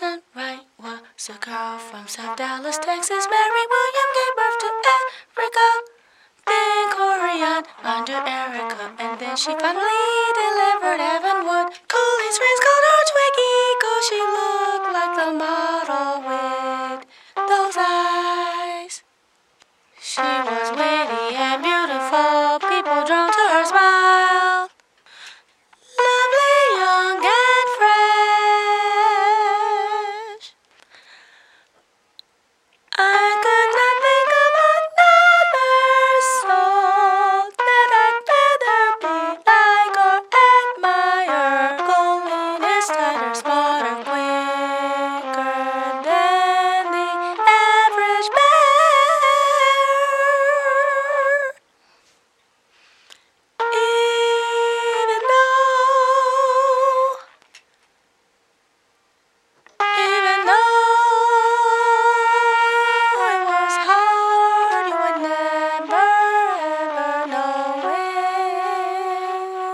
Right, Wright was a girl from South Dallas, Texas. Mary William gave birth to Erica, then Corian under Erica, and then she finally delivered Evan Wood. Cooley's friends.